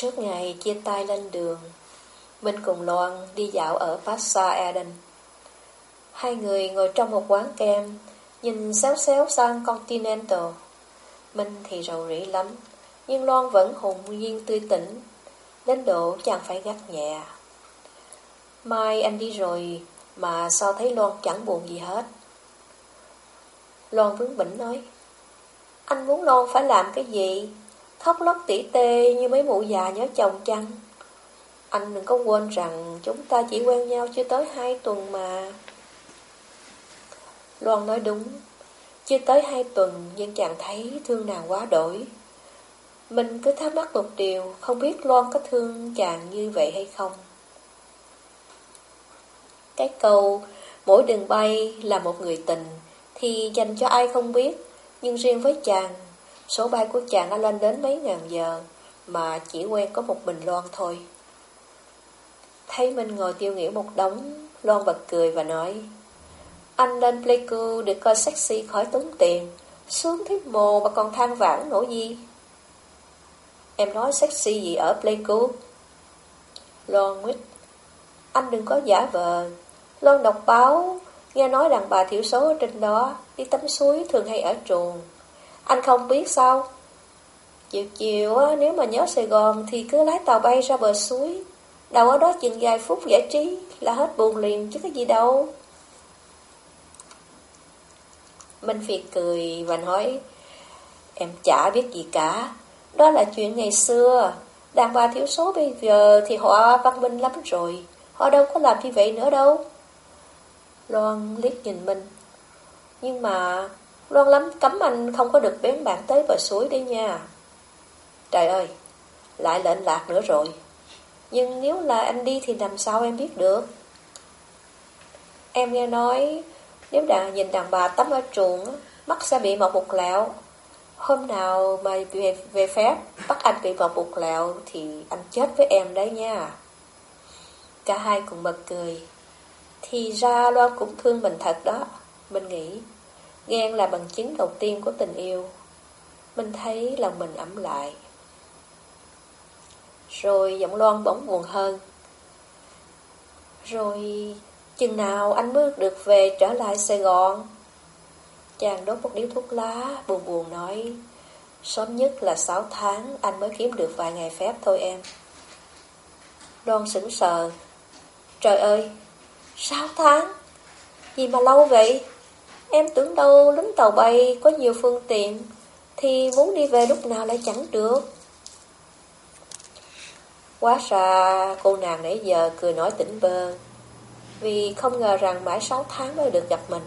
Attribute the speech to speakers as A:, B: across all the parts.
A: Trước ngày chia tay lên đường, Minh cùng Loan đi dạo ở Passa Eden. Hai người ngồi trong một quán kem, nhìn xéo xéo sang Continental. Minh thì rầu rĩ lắm, nhưng Loan vẫn hùng nhiên tươi tỉnh, đến độ chẳng phải gắt nhẹ. Mai anh đi rồi, mà sao thấy Loan chẳng buồn gì hết. Loan vướng bỉnh nói, anh muốn Loan phải làm cái gì? Khóc lóc tỉ tê như mấy mụ già nhớ chồng chăng? Anh đừng có quên rằng chúng ta chỉ quen nhau chưa tới hai tuần mà. Loan nói đúng, chưa tới hai tuần nhưng chàng thấy thương nàng quá đổi. Mình cứ thắc mắc một điều, không biết Loan có thương chàng như vậy hay không. Cái câu, mỗi đường bay là một người tình, thì dành cho ai không biết, nhưng riêng với chàng, số bay của chàng đã lên đến mấy ngàn giờ, mà chỉ quen có một mình Loan thôi. Thấy Minh ngồi tiêu nghĩa một đống, Loan bật cười và nói, Anh lên Pleiku để coi sexy khỏi tốn tiền, xuống thế mồ mà còn than vãn nổi gì. Em nói sexy gì ở Pleiku? Loan nguyết, anh đừng có giả vờ. Loan đọc báo, nghe nói đàn bà thiểu số ở trên đó, đi tắm suối thường hay ở chuồng. Anh không biết sao? Chiều chiều nếu mà nhớ Sài Gòn thì cứ lái tàu bay ra bờ suối, Đâu ở đó chừng vài phút giải trí là hết buồn liền chứ có gì đâu. Minh Việt cười và nói, em chả biết gì cả, đó là chuyện ngày xưa. Đàn bà thiếu số bây giờ thì họ văn minh lắm rồi, họ đâu có làm như vậy nữa đâu. Loan liếc nhìn mình nhưng mà Loan lắm cấm anh không có được bén bạn tới bờ suối đi nha. Trời ơi, lại lệnh lạc nữa rồi. Nhưng nếu là anh đi thì làm sao em biết được? Em nghe nói Nếu đàn nhìn đàn bà tắm ở chuồng Mắt sẽ bị một bục lẹo. Hôm nào mà về, về phép Bắt anh bị một bục lẹo Thì anh chết với em đấy nha. Cả hai cùng bật cười. Thì ra Loan cũng thương mình thật đó Mình nghĩ. Ghen là bằng chứng đầu tiên của tình yêu. Mình thấy lòng mình ấm lại. Rồi giọng loan bỗng buồn hơn. Rồi chừng nào anh bước được về trở lại Sài Gòn? Chàng đốt một điếu thuốc lá, Buồn buồn nói, Sớm nhất là 6 tháng, Anh mới kiếm được vài ngày phép thôi em. Loan sững sờ. Trời ơi 6 tháng? Gì mà lâu vậy? Em tưởng đâu lính tàu bay Có nhiều phương tiện, Thì muốn đi về lúc nào lại chẳng được. Quá xa, cô nàng nãy giờ cười nói tỉnh bơ, Vì không ngờ rằng mãi 6 tháng mới được gặp mình.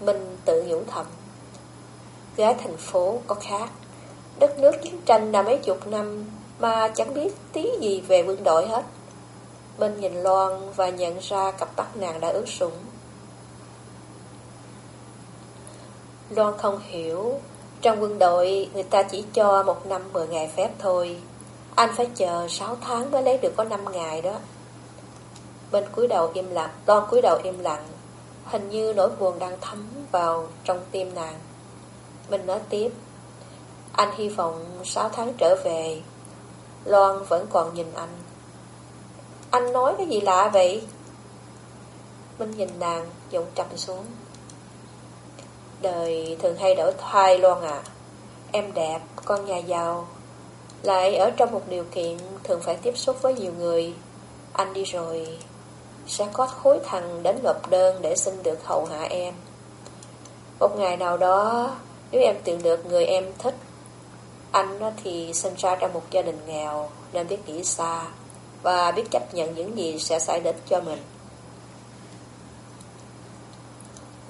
A: Mình tự nhủ thầm Gái thành phố có khác. Đất nước chiến tranh đã mấy chục năm Mà chẳng biết tí gì về quân đội hết. Mình nhìn Loan và nhận ra cặp mắt nàng đã ướt sũng. Loan không hiểu. Trong quân đội, người ta chỉ cho một năm 10 ngày phép thôi. Anh phải chờ 6 tháng mới lấy được có 5 ngày đó. Bên cúi đầu im lặng, Loan cúi đầu im lặng. Hình như nỗi buồn đang thấm vào trong tim nàng. Mình nói tiếp. Anh hy vọng 6 tháng trở về. Loan vẫn còn nhìn anh. Anh nói cái gì lạ vậy? Minh nhìn nàng, Giọng trầm xuống. Đời thường hay đổi thay luôn à. Em đẹp, con nhà giàu. Lại ở trong một điều kiện thường phải tiếp xúc với nhiều người. Anh đi rồi Sẽ có khối thằng đến nộp đơn để xin được hậu hạ em. Một ngày nào đó Nếu em tìm được người em thích Anh thì sinh ra trong một gia đình nghèo Nên biết nghĩ xa Và biết chấp nhận những gì sẽ xảy đến cho mình.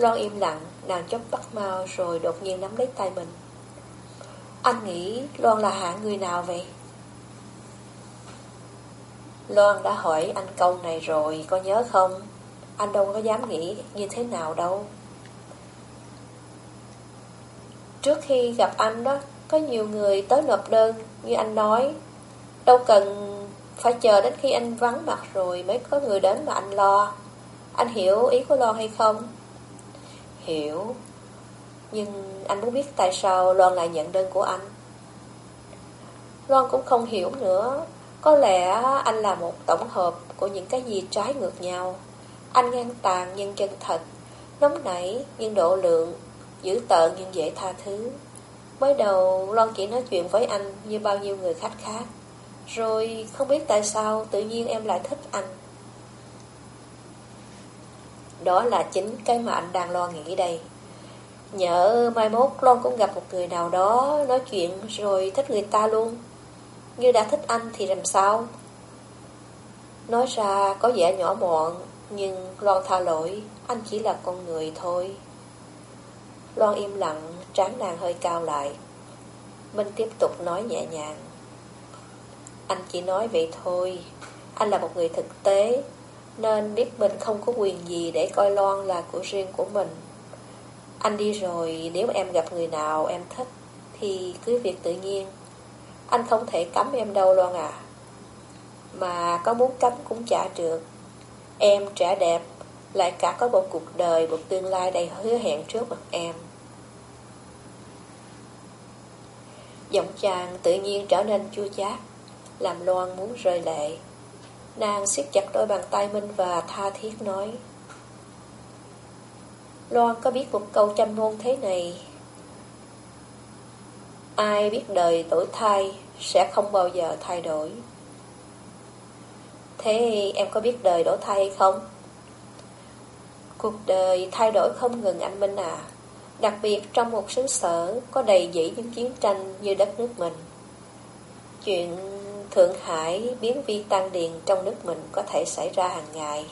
A: Loan im lặng Nàng chốc bắt mau rồi đột nhiên nắm lấy tay mình anh nghĩ Loan là hạng người nào vậy? Loan đã hỏi anh câu này rồi, có nhớ không? Anh đâu có dám nghĩ như thế nào đâu. Trước khi gặp anh đó, có nhiều người tới nộp đơn, như anh nói. Đâu cần phải chờ đến khi anh vắng mặt rồi mới có người đến mà anh lo. Anh hiểu ý của Loan hay không? Hiểu, nhưng anh muốn biết tại sao Loan lại nhận đơn của anh Loan cũng không hiểu nữa Có lẽ anh là một tổng hợp của những cái gì trái ngược nhau. Anh ngang tàn nhưng chân thật, nóng nảy nhưng độ lượng, dữ tợn nhưng dễ tha thứ. Mới đầu Loan chỉ nói chuyện với anh như bao nhiêu người khách khác. Rồi không biết tại sao tự nhiên em lại thích anh. Đó là chính cái mà anh đang lo nghĩ đây. Nhớ mai mốt lon cũng gặp một người nào đó nói chuyện rồi thích người ta luôn. Như đã thích anh thì làm sao? Nói ra có vẻ nhỏ mọn, nhưng lon tha lỗi, anh chỉ là con người thôi. Loan im lặng, tráng nàng hơi cao lại. Minh tiếp tục nói nhẹ nhàng. Anh chỉ nói vậy thôi, anh là một người thực tế, nên biết mình không có quyền gì để coi Loan là của riêng của mình. Anh đi rồi, nếu em gặp người nào em thích, thì cứ việc tự nhiên. Anh không thể cấm em đâu Loan à. Mà có muốn cấm cũng chả được. Em trẻ đẹp, lại cả có một cuộc đời, một tương lai đầy hứa hẹn trước mặt em. Giọng chàng tự nhiên trở nên chua chát, làm Loan muốn rơi lệ. Nàng siết chặt đôi bàn tay Minh và tha thiết nói. Loan có biết một câu châm ngôn thế này Ai biết đời đổi thay Sẽ không bao giờ thay đổi Thế em có biết đời đổi thay hay không? Cuộc đời thay đổi không ngừng anh Minh à Đặc biệt trong một xứ sở Có đầy dẫy những chiến tranh như đất nước mình Chuyện Thượng Hải biến vi tăng điền trong nước mình Có thể xảy ra hàng ngày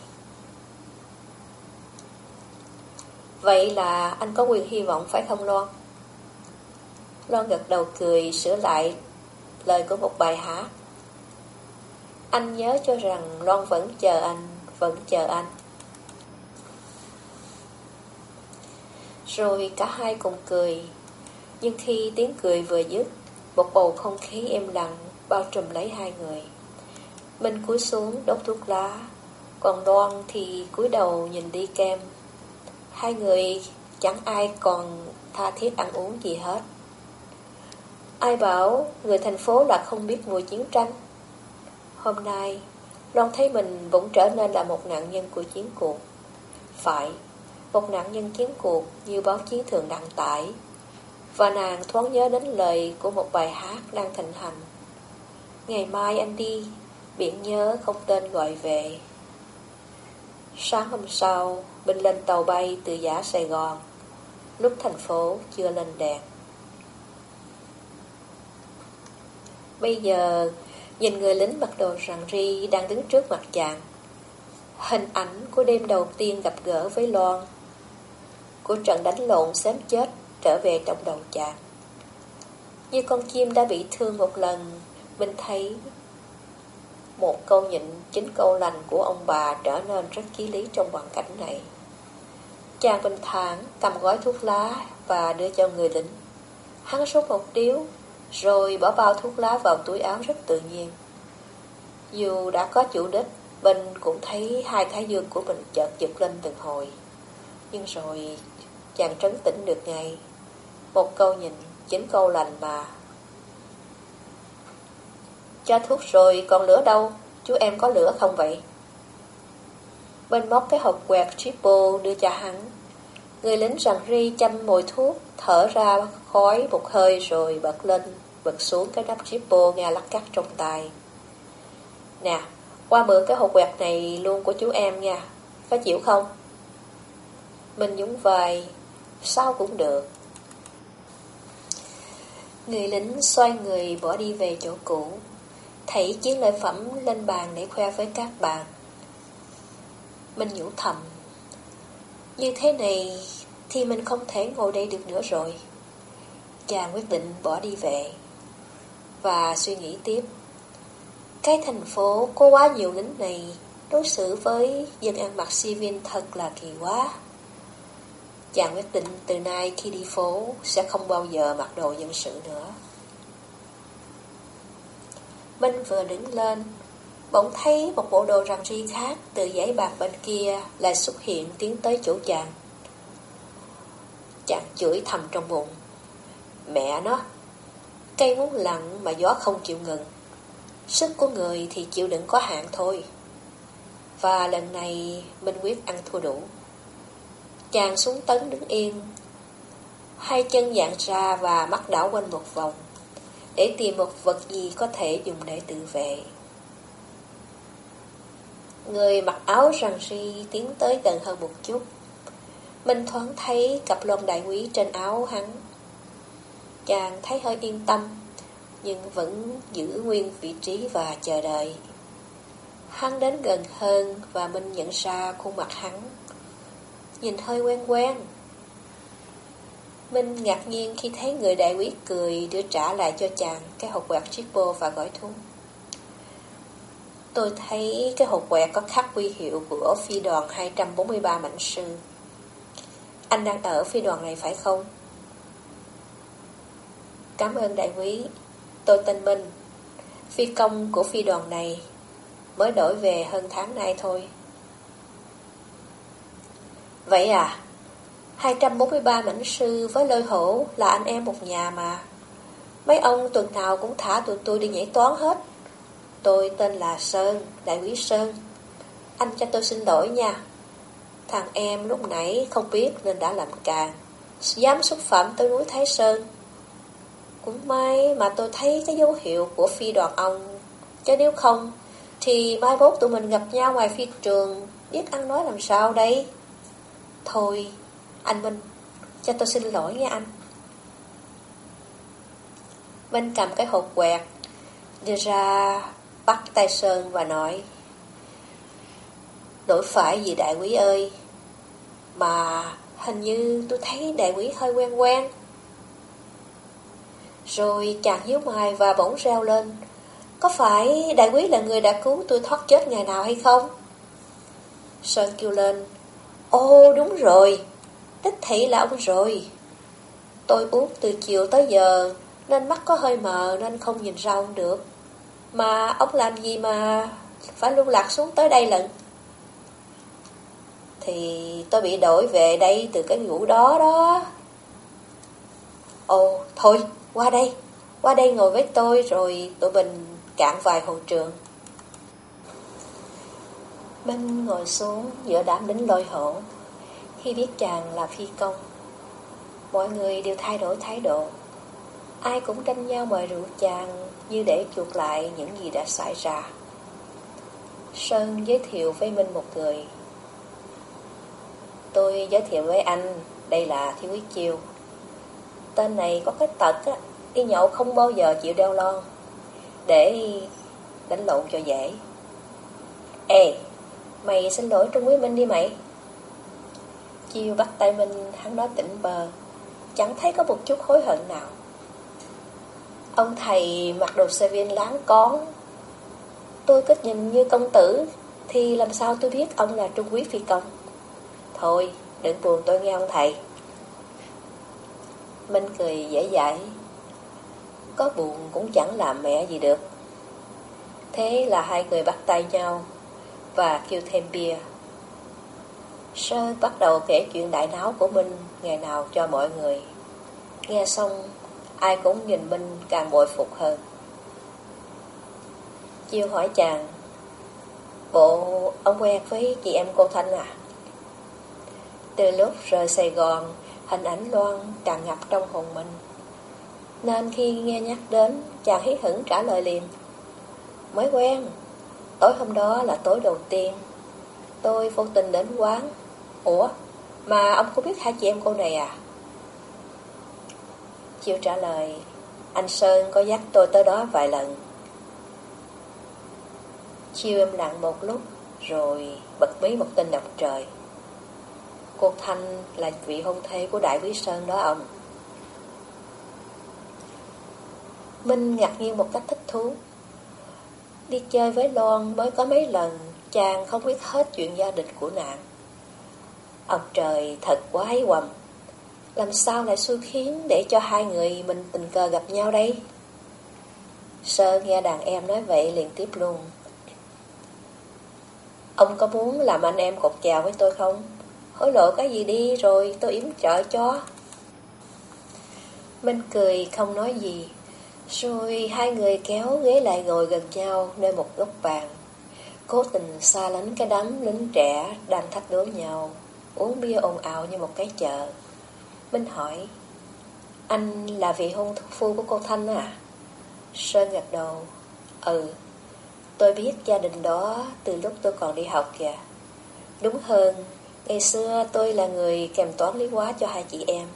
A: Vậy là anh có quyền hy vọng phải không Loan? Loan gật đầu cười sửa lại lời của một bài hát. Anh nhớ cho rằng Loan vẫn chờ anh, vẫn chờ anh. Rồi cả hai cùng cười. Nhưng khi tiếng cười vừa dứt, một bầu không khí êm lặng bao trùm lấy hai người. Minh cúi xuống đốt thuốc lá, còn Đoan thì cúi đầu nhìn đi kem. Hai người chẳng ai còn tha thiết ăn uống gì hết. Ai bảo người thành phố là không biết mùi chiến tranh? Hôm nay, Loan thấy mình bỗng trở nên là một nạn nhân của chiến cuộc. Phải, một nạn nhân chiến cuộc như báo chí thường đăng tải. Và nàng thoáng nhớ đến lời của một bài hát đang thịnh hành. Ngày mai anh đi, biển nhớ không tên gọi về. Sáng hôm sau, Bình lên tàu bay từ giả Sài Gòn, lúc thành phố chưa lên đèn. Bây giờ, nhìn người lính mặc đồ rằng ri đang đứng trước mặt chàng. Hình ảnh của đêm đầu tiên gặp gỡ với Loan, của trận đánh lộn xém chết trở về trong đầu chàng. Như con chim đã bị thương một lần, Minh thấy một câu nhịn chính câu lành của ông bà trở nên rất ký lý trong hoàn cảnh này. Chàng bình thản cầm gói thuốc lá và đưa cho người lính. Hắn sốt một điếu, rồi bỏ bao thuốc lá vào túi áo rất tự nhiên. Dù đã có chủ đích, Bình cũng thấy hai thái dương của mình chợt giật lên từng hồi. Nhưng rồi chàng trấn tĩnh được ngay. Một câu nhìn, chính câu lành mà. Cho thuốc rồi, còn lửa đâu? Chú em có lửa không vậy? Bên móc cái hộp quẹt triple đưa cho hắn. Người lính rằng ri chăm mồi thuốc, thở ra khói một hơi rồi bật lên, bật xuống cái nắp triple nghe lắc cắt trong tay. Nè, qua mượn cái hộp quẹt này luôn của chú em nha, có chịu không? Mình nhúng vai, sao cũng được. Người lính xoay người bỏ đi về chỗ cũ, thảy chiến lợi phẩm lên bàn để khoe với các bạn. Mình nhủ thầm, Như thế này Thì mình không thể ngồi đây được nữa rồi. Chàng quyết định bỏ đi về Và suy nghĩ tiếp. Cái thành phố có quá nhiều lính này Đối xử với dân ăn mặc civil thật là kỳ quá. Chàng quyết định từ nay khi đi phố Sẽ không bao giờ mặc đồ dân sự nữa. Minh vừa đứng lên Bỗng thấy một bộ đồ rằn ri khác từ dãy bạc bên kia lại xuất hiện tiến tới chỗ chàng. Chàng chửi thầm trong bụng. Mẹ nó, cây muốn lặng mà gió không chịu ngừng. Sức của người thì chịu đựng có hạn thôi. Và lần này Minh quyết ăn thua đủ. Chàng xuống tấn đứng yên, hai chân dạng ra và mắt đảo quanh một vòng, để tìm một vật gì có thể dùng để tự vệ. Người mặc áo rằng ri tiến tới gần hơn một chút. Minh thoáng thấy cặp lông đại quý trên áo hắn. Chàng thấy hơi yên tâm, nhưng vẫn giữ nguyên vị trí và chờ đợi. Hắn đến gần hơn và Minh nhận ra khuôn mặt hắn. Nhìn hơi quen quen. Minh ngạc nhiên khi thấy người đại quý cười, đưa trả lại cho chàng cái hộp quẹt triple và gói thuốc. Tôi thấy cái hộp quẹt có khắc quy hiệu của phi đoàn 243 mạnh sư. Anh đang ở phi đoàn này phải không? Cảm ơn đại quý. Tôi tên Minh. Phi công của phi đoàn này mới đổi về hơn tháng nay thôi. Vậy à? 243 mảnh sư với lôi hổ là anh em một nhà mà. Mấy ông tuần nào cũng thả tụi tôi đi nhảy toán hết. Tôi tên là Sơn, đại quý Sơn. Anh cho tôi xin lỗi nha. Thằng em lúc nãy không biết nên đã làm càng. Dám xúc phạm tới núi Thái Sơn. Cũng may mà tôi thấy cái dấu hiệu của phi đoàn ông. Chứ nếu không, thì mai mốt tụi mình gặp nhau ngoài phi trường, biết ăn nói làm sao đây? Thôi, anh Minh, cho tôi xin lỗi nha anh. Minh cầm cái hộp quẹt, đưa ra bắt tay Sơn và nói đổi phải gì đại quý ơi Mà hình như tôi thấy đại quý hơi quen quen Rồi chàng hiếu mài và bỗng reo lên Có phải đại quý là người đã cứu tôi thoát chết ngày nào hay không? Sơn kêu lên Ô đúng rồi Đích thị là ông rồi Tôi uống từ chiều tới giờ Nên mắt có hơi mờ Nên không nhìn ra ông được mà ông làm gì mà phải lưu lạc xuống tới đây lận? Thì tôi bị đổi về đây từ cái vụ đó đó. Ồ, thôi, qua đây. Qua đây ngồi với tôi rồi tụi mình cạn vài hồ trường. Minh ngồi xuống giữa đám đính lôi hổ. Khi biết chàng là phi công, mọi người đều thay đổi thái độ. Ai cũng tranh nhau mời rượu chàng như để chuộc lại những gì đã xảy ra. Sơn giới thiệu với Minh một người. Tôi giới thiệu với anh, đây là Thiếu Quý Chiêu. Tên này có cái tật á, đi nhậu không bao giờ chịu đeo lon, để đánh lộn cho dễ. Ê, mày xin lỗi Trung Quý Minh đi mày. Chiêu bắt tay Minh, hắn nói tỉnh bờ, chẳng thấy có một chút hối hận nào. Ông thầy mặc đồ xe viên láng con Tôi cứ nhìn như công tử Thì làm sao tôi biết ông là trung quý phi công? Thôi đừng buồn tôi nghe ông thầy. Minh cười dễ dãi Có buồn cũng chẳng làm mẹ gì được. Thế là hai người bắt tay nhau Và kêu thêm bia. Sơ bắt đầu kể chuyện đại náo của Minh Ngày nào cho mọi người. Nghe xong, Ai cũng nhìn Minh càng bội phục hơn. Chiêu hỏi chàng, Bộ, ông quen với chị em cô Thanh à? Từ lúc rời Sài Gòn, Hình ảnh Loan càng ngập trong hồn mình Nên khi nghe nhắc đến, Chàng hí hửng trả lời liền, Mới quen, Tối hôm đó là tối đầu tiên. Tôi vô tình đến quán Ủa, Mà ông có biết hai chị em cô này à? Chiêu trả lời, Anh Sơn có dắt tôi tới đó vài lần. Chiêu im lặng một lúc, Rồi bật mí một tin độc trời. Cô Thanh là vị hôn thê của Đại Quý Sơn đó ông. Minh ngạc nhiên một cách thích thú. Đi chơi với Loan mới có mấy lần, Chàng không biết hết chuyện gia đình của nàng. Ông trời thật quái quầm làm sao lại xui khiến để cho hai người mình tình cờ gặp nhau đây? Sơ nghe đàn em nói vậy liền tiếp luôn. Ông có muốn làm anh em cột chào với tôi không? Hối lộ cái gì đi rồi tôi yếm trợ cho. Minh cười không nói gì. Rồi hai người kéo ghế lại ngồi gần nhau nơi một góc bàn. Cố tình xa lánh cái đám lính trẻ đang thách đố nhau, uống bia ồn ào như một cái chợ. Minh hỏi, anh là vị hôn phu của cô Thanh à? Sơn gật đầu, ừ, tôi biết gia đình đó từ lúc tôi còn đi học kìa. Đúng hơn, ngày xưa tôi là người kèm toán lý hóa cho hai chị em.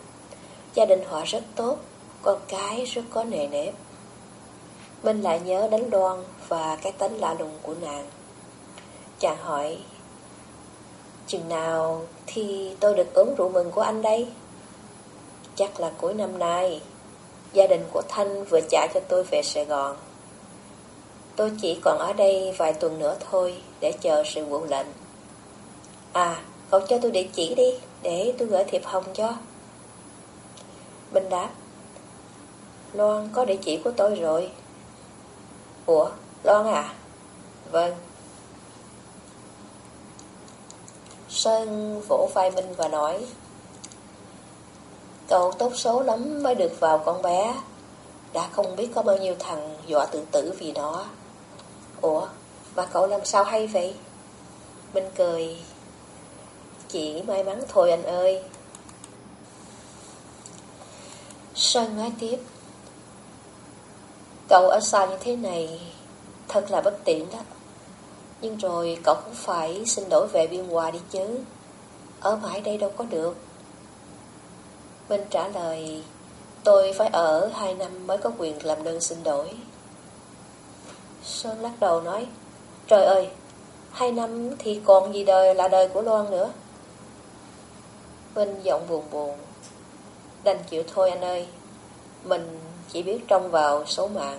A: Gia đình họ rất tốt, con cái rất có nề nếp. Minh lại nhớ đánh đoan và cái tánh lạ lùng của nàng. Chàng hỏi, chừng nào thì tôi được uống rượu mừng của anh đây? Chắc là cuối năm nay, gia đình của Thanh vừa trả cho tôi về Sài Gòn. Tôi chỉ còn ở đây vài tuần nữa thôi để chờ sự vụ lệnh. À, cậu cho tôi địa chỉ đi, để tôi gửi thiệp hồng cho. bình đáp, Loan có địa chỉ của tôi rồi. Ủa, Loan à? Vâng. Sơn vỗ vai Minh và nói Cậu tốt số lắm mới được vào con bé. Đã không biết có bao nhiêu thằng dọa tự tử vì nó. Ủa, mà cậu làm sao hay vậy? Minh cười Chỉ may mắn thôi anh ơi. Sơn nói tiếp Cậu ở xa như thế này Thật là bất tiện đó. Nhưng rồi cậu cũng phải xin đổi về biên hòa đi chứ. Ở mãi đây đâu có được. Minh trả lời, Tôi phải ở hai năm mới có quyền làm đơn xin đổi. Sơn lắc đầu nói, Trời ơi, Hai năm thì còn gì đời là đời của Loan nữa. Minh giọng buồn buồn, Đành chịu thôi anh ơi, Mình chỉ biết trông vào số mạng.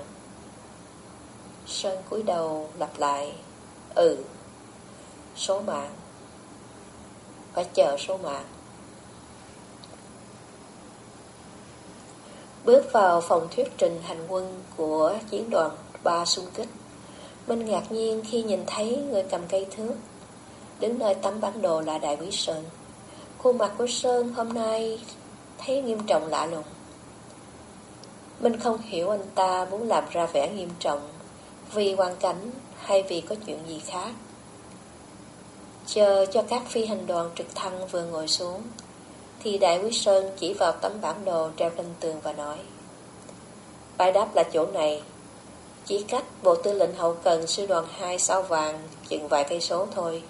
A: Sơn cúi đầu lặp lại Ừ. Số mạng. Phải chờ số mạng. Bước vào phòng thuyết trình hành quân của chiến đoàn ba xung kích, Minh ngạc nhiên khi nhìn thấy người cầm cây thước Đứng nơi tấm bản đồ là Đại quý Sơn. Khuôn mặt của Sơn hôm nay thấy nghiêm trọng lạ lùng. Minh không hiểu anh ta muốn làm ra vẻ nghiêm trọng Vì hoàn cảnh hay vì có chuyện gì khác, Chờ cho các phi hành đoàn trực thăng vừa ngồi xuống, Thì Đại quý Sơn chỉ vào tấm bản đồ treo trên tường và nói Bãi đáp là chỗ này. Chỉ cách Bộ Tư lệnh Hậu Cần sư đoàn 2 sao vàng chừng vài cây số thôi.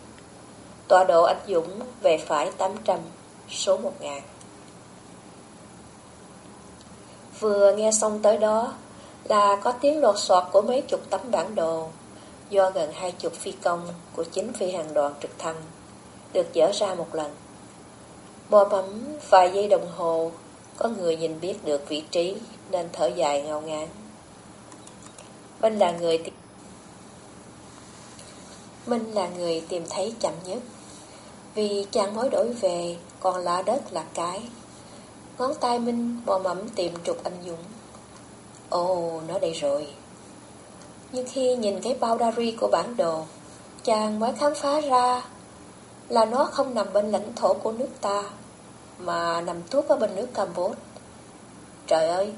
A: Tọa độ anh Dũng về phải 800 Số 1000 Vừa nghe xong tới đó Là có tiếng lột soạt của mấy chục tấm bản đồ. Do gần hai chục phi công Của chính phi hành đoàn trực thăng Được dỡ ra một lần. Bò bấm vài giây đồng hồ Có người nhìn biết được vị trí Nên thở dài ngao ngán. Minh là người tìm... Minh là người tìm thấy chậm nhất. Vì chàng mới đổi về Còn lạ đất là cái. Ngón tay Minh bò mẫm tìm trục anh Dũng. Ồ, nó đây rồi. Nhưng khi nhìn cái boundary của bản đồ, Chàng mới khám phá ra Là nó không nằm bên lãnh thổ của nước ta, Mà nằm tuốt ở bên nước Campuchia Trời ơi,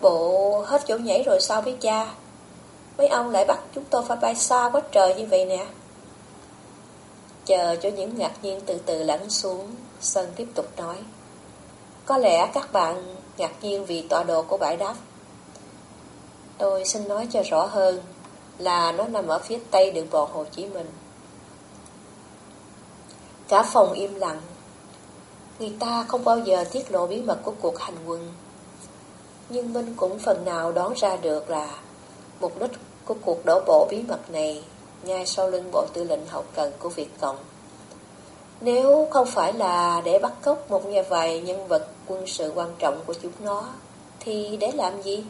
A: Bộ hết chỗ nhảy rồi sao với cha? Mấy ông lại bắt chúng tôi phải bay xa quá trời như vậy nè. Chờ cho những ngạc nhiên từ từ lắng xuống, Sơn tiếp tục nói. Có lẽ các bạn ngạc nhiên vì tọa độ của bãi đáp. Tôi xin nói cho rõ hơn là nó nằm ở phía tây đường bộ Hồ Chí Minh. Cả phòng im lặng. Người ta không bao giờ tiết lộ bí mật của cuộc hành quân. Nhưng Minh cũng phần nào đoán ra được là mục đích của cuộc đổ bộ bí mật này ngay sau lưng bộ tư lệnh hậu cần của Việt Cộng. Nếu không phải là để bắt cóc một nhà vài nhân vật quân sự quan trọng của chúng nó, thì để làm gì?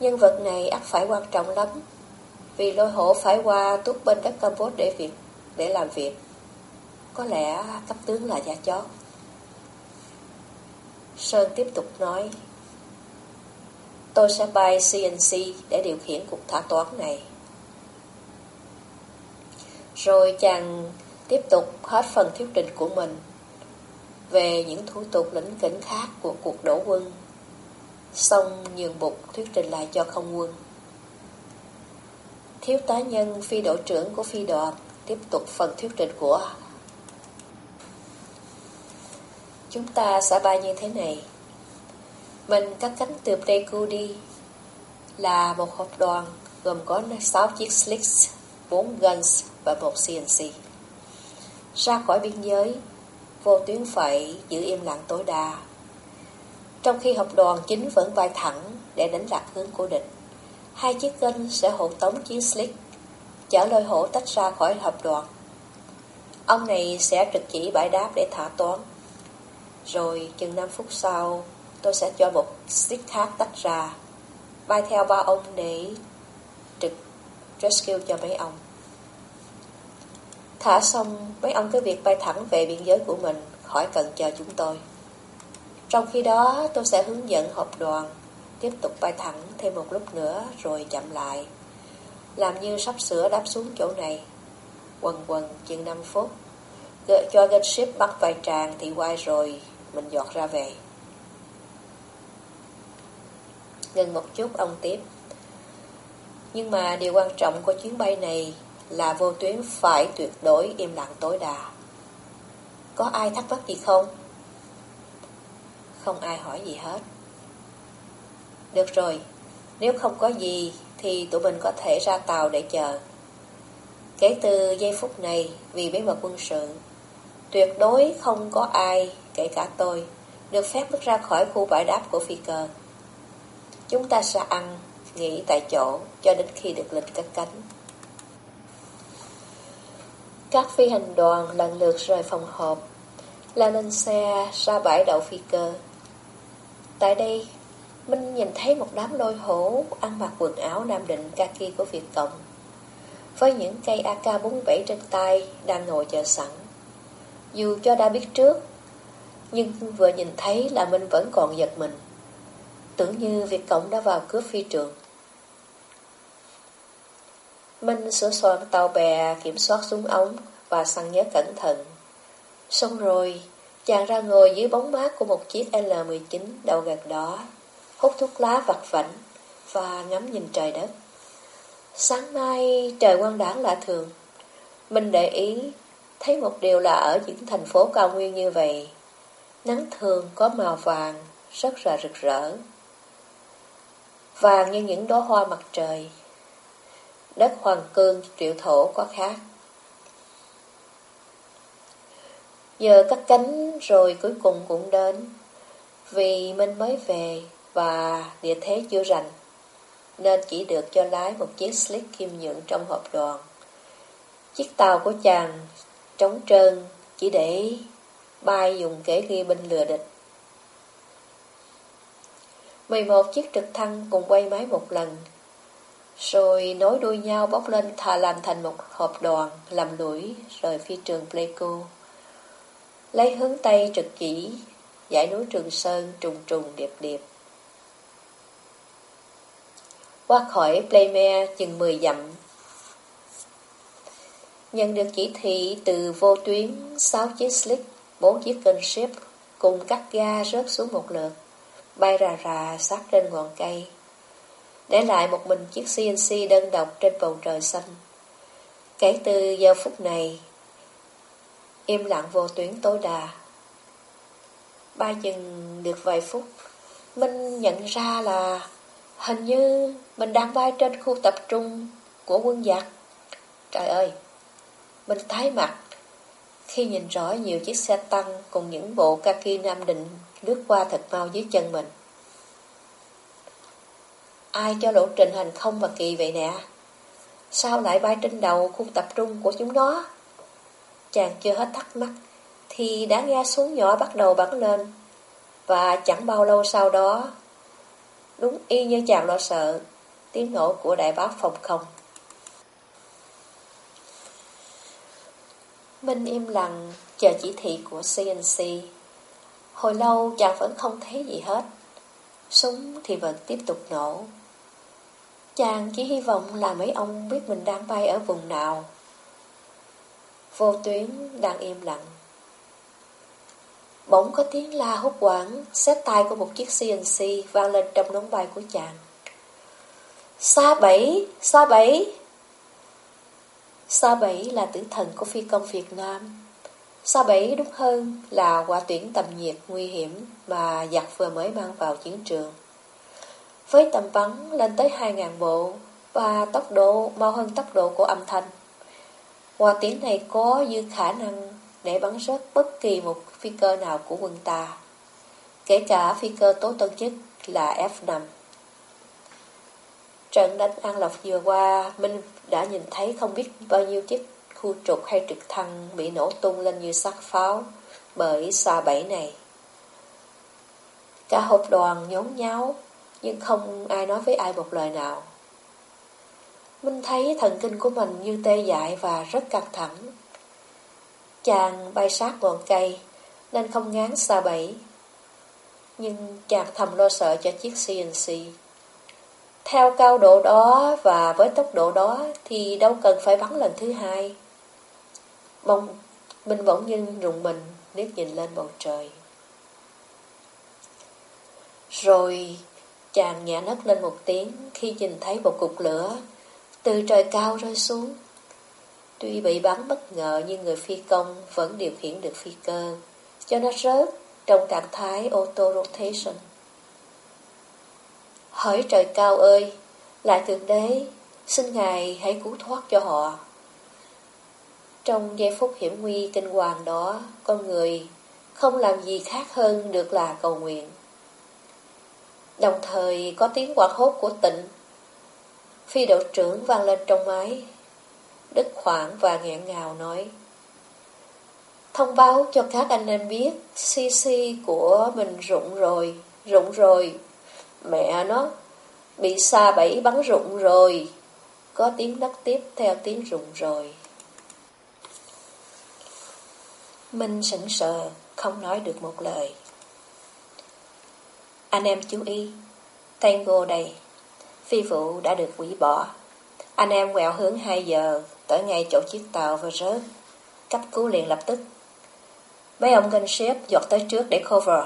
A: Nhân vật này ắt phải quan trọng lắm, vì lôi hổ phải qua túc bên đất Campuchia để việc để làm việc. Có lẽ cấp tướng là giả chó. Sơn tiếp tục nói, Tôi sẽ bay CNC để điều khiển cuộc thả toán này. Rồi chàng tiếp tục hết phần thuyết trình của mình về những thủ tục lĩnh kỉnh khác của cuộc đổ quân. Xong nhường bục, thuyết trình lại cho không quân. Thiếu tá nhân phi đội trưởng của phi đoàn Tiếp tục phần thuyết trình của Chúng ta sẽ bay như thế này. Mình cắt cánh từ Pleiku đi. Là một hộp đoàn Gồm có 6 chiếc Slicks 4 guns và một CNC Ra khỏi biên giới, Vô tuyến phải giữ im lặng tối đa. Trong khi học đoàn chính vẫn bay thẳng Để đánh lạc hướng của địch, Hai chiếc gun sẽ hộ tống chiếc Slick, Chở lôi hổ tách ra khỏi học đoàn. Ông này sẽ trực chỉ bãi đáp để thả toán. Rồi chừng 5 phút sau, Tôi sẽ cho một stick khác tách ra, Bay theo ba ông để trực rescue cho mấy ông. Thả xong, Mấy ông cứ việc bay thẳng về biên giới của mình Khỏi cần chờ chúng tôi. Trong khi đó, tôi sẽ hướng dẫn hộp đoàn Tiếp tục bay thẳng thêm một lúc nữa Rồi chậm lại Làm như sắp sửa đáp xuống chỗ này Quần quần, chừng 5 phút cho gân ship bắt vài tràng thì quay rồi, mình giọt ra về. Ngừng một chút, ông tiếp. Nhưng mà điều quan trọng của chuyến bay này là vô tuyến phải tuyệt đối im lặng tối đa. Có ai thắc mắc gì không? Không ai hỏi gì hết. Được rồi, nếu không có gì thì tụi mình có thể ra tàu để chờ. Kể từ giây phút này, vì bí mật quân sự, tuyệt đối không có ai kể cả tôi, được phép bước ra khỏi khu bãi đáp của phi cơ. Chúng ta sẽ ăn, nghỉ tại chỗ cho đến khi được lịch cất cánh. Các phi hành đoàn lần lượt rời phòng họp, là lên xe ra bãi đậu phi cơ. Tại đây, Minh nhìn thấy một đám lôi hổ ăn mặc quần áo nam định kaki của Việt Cộng, với những cây AK-47 trên tay đang ngồi chờ sẵn. Dù cho đã biết trước nhưng vừa nhìn thấy là Minh vẫn còn giật mình. Tưởng như Việt Cộng đã vào cướp phi trường. Minh sửa soạn tàu bè kiểm soát súng ống Và săn nhớ cẩn thận. Xong rồi Chàng ra ngồi dưới bóng mát của một chiếc L-19 đầu gạt đó Hút thuốc lá vặt vảnh Và ngắm nhìn trời đất Sáng nay trời quang đảng lạ thường Mình để ý Thấy một điều là ở những thành phố cao nguyên như vậy Nắng thường có màu vàng, rất là rực rỡ. Vàng như những đóa hoa mặt trời. Đất hoàng cương triệu thổ có khác. Giờ cắt cánh rồi cuối cùng cũng đến. Vì Minh mới về và địa thế chưa rành. Nên chỉ được cho lái một chiếc slick kim nhượng trong hộp đoàn. Chiếc tàu của chàng trống trơn chỉ để bay dùng kể ghi binh lừa địch. 11 chiếc trực thăng cùng quay máy một lần, rồi nối đuôi nhau bốc lên thà làm thành một hộp đoàn, làm lũi rời phi trường Pleiku. Lấy hướng Tây trực chỉ, dãy núi Trường Sơn trùng trùng điệp điệp. Qua khỏi Playmere chừng 10 dặm. Nhận được chỉ thị từ vô tuyến 6 chiếc slick Bốn chiếc kênh ship cùng cắt ga rớt xuống một lượt, bay rà rà sát trên ngọn cây. Để lại một mình chiếc CNC đơn độc trên bầu trời xanh. Kể từ giờ phút này, im lặng vô tuyến tối đa. Ba dừng được vài phút, Minh nhận ra là hình như mình đang bay trên khu tập trung của quân giặc. Trời ơi! Mình thái mặt khi nhìn rõ nhiều chiếc xe tăng cùng những bộ kaki nam định lướt qua thật mau dưới chân mình. Ai cho lộ trình hành không mà kỳ vậy nè? Sao lại bay trên đầu khu tập trung của chúng nó? Chàng chưa hết thắc mắc, thì đã nghe súng nhỏ bắt đầu bắn lên. Và chẳng bao lâu sau đó, đúng y như chàng lo sợ, tiếng nổ của đại bác phòng không. Minh im lặng, chờ chỉ thị của CNC. Hồi lâu chàng vẫn không thấy gì hết. Súng thì vẫn tiếp tục nổ. Chàng chỉ hy vọng là mấy ông biết mình đang bay ở vùng nào. Vô tuyến đang im lặng. Bỗng có tiếng la hút quảng, xét tay của một chiếc CNC vang lên trong nón bài của chàng. Sa bảy, sa bảy. Sa bảy là tử thần của phi công Việt Nam. Sa bảy đúng hơn là quả tuyển tầm nhiệt nguy hiểm mà giặc vừa mới mang vào chiến trường. Với tầm bắn lên tới 2.000 bộ và tốc độ mau hơn tốc độ của âm thanh. Quả tiến này có dư khả năng để bắn rớt bất kỳ một phi cơ nào của quân ta, kể cả phi cơ tố tân nhất là F-5. Trận đánh An Lộc vừa qua, Minh đã nhìn thấy không biết bao nhiêu chiếc khu trục hay trực thăng bị nổ tung lên như sắc pháo bởi xa bẫy này. Cả hộp đoàn nhốn nháo, nhưng không ai nói với ai một lời nào. Minh thấy thần kinh của mình như tê dại và rất căng thẳng. Chàng bay sát ngọn cây, nên không ngán xa bẫy. Nhưng chàng thầm lo sợ cho chiếc CNC. Theo cao độ đó và với tốc độ đó thì đâu cần phải bắn lần thứ hai. Mong Minh bỗng nhiên rụng mình liếc nhìn lên bầu trời. Rồi chàng nhẹ nấc lên một tiếng khi nhìn thấy một cục lửa từ trời cao rơi xuống. Tuy bị bắn bất ngờ nhưng người phi công vẫn điều khiển được phi cơ, cho nó rớt trong trạng thái auto rotation. Hỏi trời cao ơi, lại thượng đế, xin Ngài hãy cứu thoát cho họ. Trong giây phút hiểm nguy kinh hoàng đó, con người không làm gì khác hơn được là cầu nguyện. Đồng thời có tiếng quạt hốt của tịnh Phi đội trưởng vang lên trong máy. Đức khoảng và nghẹn ngào nói. Thông báo cho các anh em biết CC của mình rụng rồi, rụng rồi. Mẹ nó, bị xa bẫy bắn rụng rồi. Có tiếng đất tiếp theo tiếng rụng rồi. Minh sững sờ, không nói được một lời. Anh em chú ý, tango đầy phi vụ đã được hủy bỏ. Anh em quẹo hướng 2 giờ, tới ngay chỗ chiếc tàu vừa rớt. Cấp cứu liền lập tức. Mấy ông ganh xếp giọt tới trước để cover.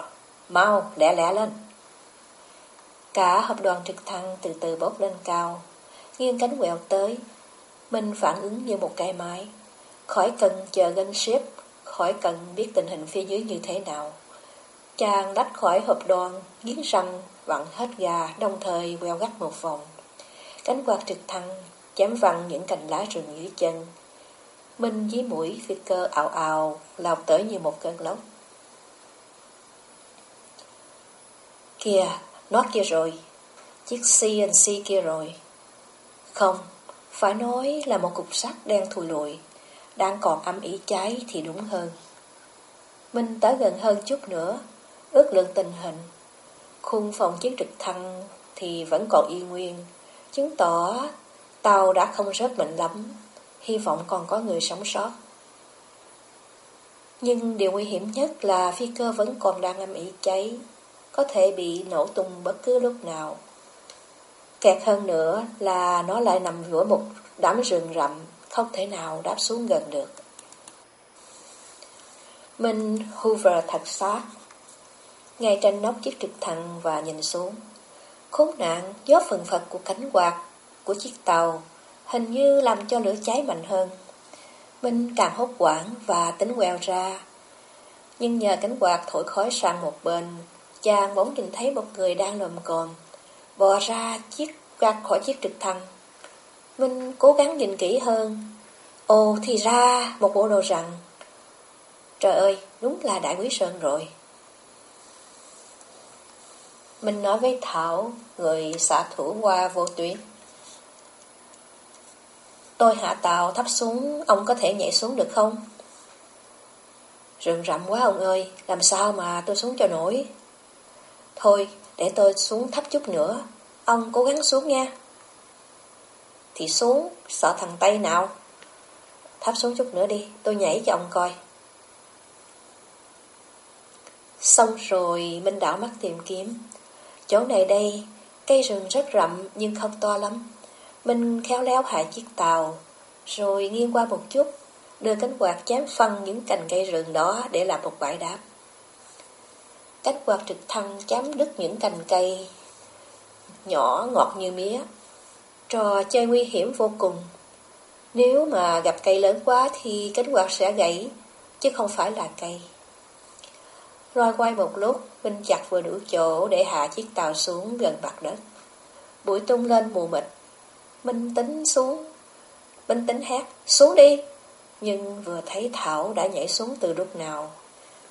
A: Mau, lẻ lẻ lên. Cả hợp đoàn trực thăng từ từ bốc lên cao, nghiêng cánh quẹo tới. Mình phản ứng như một cái máy. Khỏi cần chờ ganh xếp, khỏi cần biết tình hình phía dưới như thế nào. Chàng lách khỏi hộp đoàn, nghiến răng, vặn hết gà, đồng thời queo gắt một vòng. Cánh quạt trực thăng, chém văng những cành lá rừng dưới chân. Minh với mũi phi cơ ảo ảo, lao tới như một cơn lốc. Kìa, nó kia rồi, chiếc CNC kia rồi. Không, phải nói là một cục sắt đen thùi lụi, đang còn âm ý cháy thì đúng hơn. Minh tới gần hơn chút nữa, ước lượng tình hình. Khung phòng chiến trực thăng thì vẫn còn y nguyên, chứng tỏ tàu đã không rớt mạnh lắm, hy vọng còn có người sống sót. Nhưng điều nguy hiểm nhất là phi cơ vẫn còn đang âm ỉ cháy, có thể bị nổ tung bất cứ lúc nào. Kẹt hơn nữa là nó lại nằm giữa một đám rừng rậm, không thể nào đáp xuống gần được. Minh Hoover thật sát, ngay trên nóc chiếc trực thăng và nhìn xuống. Khốn nạn gió phần phật của cánh quạt của chiếc tàu hình như làm cho lửa cháy mạnh hơn. Minh càng hốt quảng và tính queo ra. Nhưng nhờ cánh quạt thổi khói sang một bên, chàng bỗng nhìn thấy một người đang lồm cồn, bò ra chiếc ra khỏi chiếc trực thăng. Minh cố gắng nhìn kỹ hơn. Ồ thì ra một bộ đồ rằng. Trời ơi, đúng là đại quý Sơn rồi. Mình nói với Thảo, người xạ thủ qua vô tuyến. Tôi hạ tàu thấp xuống, ông có thể nhảy xuống được không? Rừng rậm quá ông ơi, làm sao mà tôi xuống cho nổi? Thôi, để tôi xuống thấp chút nữa, ông cố gắng xuống nha. Thì xuống, sợ thằng Tây nào? Thấp xuống chút nữa đi, tôi nhảy cho ông coi. Xong rồi, Minh đảo mắt tìm kiếm. Chỗ này đây, cây rừng rất rậm nhưng không to lắm. Minh khéo léo hạ chiếc tàu, rồi nghiêng qua một chút, đưa cánh quạt chém phân những cành cây rừng đó để làm một bãi đáp. Cánh quạt trực thăng chém đứt những cành cây nhỏ ngọt như mía. Trò chơi nguy hiểm vô cùng. Nếu mà gặp cây lớn quá thì cánh quạt sẽ gãy, chứ không phải là cây. Roi quay một lúc, Minh chặt vừa đủ chỗ để hạ chiếc tàu xuống gần mặt đất. Bụi tung lên mù mịt. Minh tính xuống. Minh tính hét, xuống đi! Nhưng vừa thấy Thảo đã nhảy xuống từ lúc nào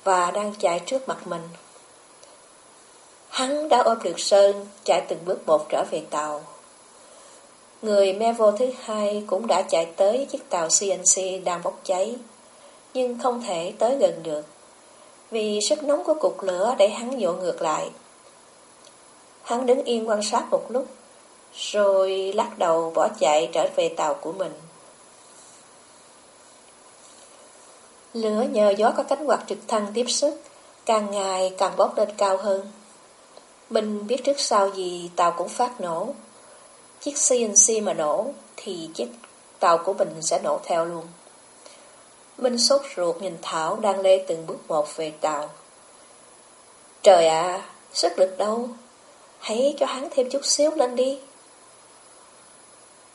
A: và đang chạy trước mặt mình. Hắn đã ôm được Sơn, chạy từng bước một trở về tàu. Người Mevo thứ hai cũng đã chạy tới chiếc tàu CNC đang bốc cháy, nhưng không thể tới gần được, vì sức nóng của cục lửa để hắn dội ngược lại. Hắn đứng yên quan sát một lúc, rồi lắc đầu bỏ chạy trở về tàu của mình. Lửa nhờ gió có cánh quạt trực thăng tiếp sức, càng ngày càng bốc lên cao hơn. Mình biết trước sau gì tàu cũng phát nổ. Chiếc CNC mà nổ thì chiếc tàu của mình sẽ nổ theo luôn. Minh sốt ruột nhìn Thảo đang lê từng bước một về tàu. Trời ạ, sức lực đâu? Hãy cho hắn thêm chút xíu lên đi.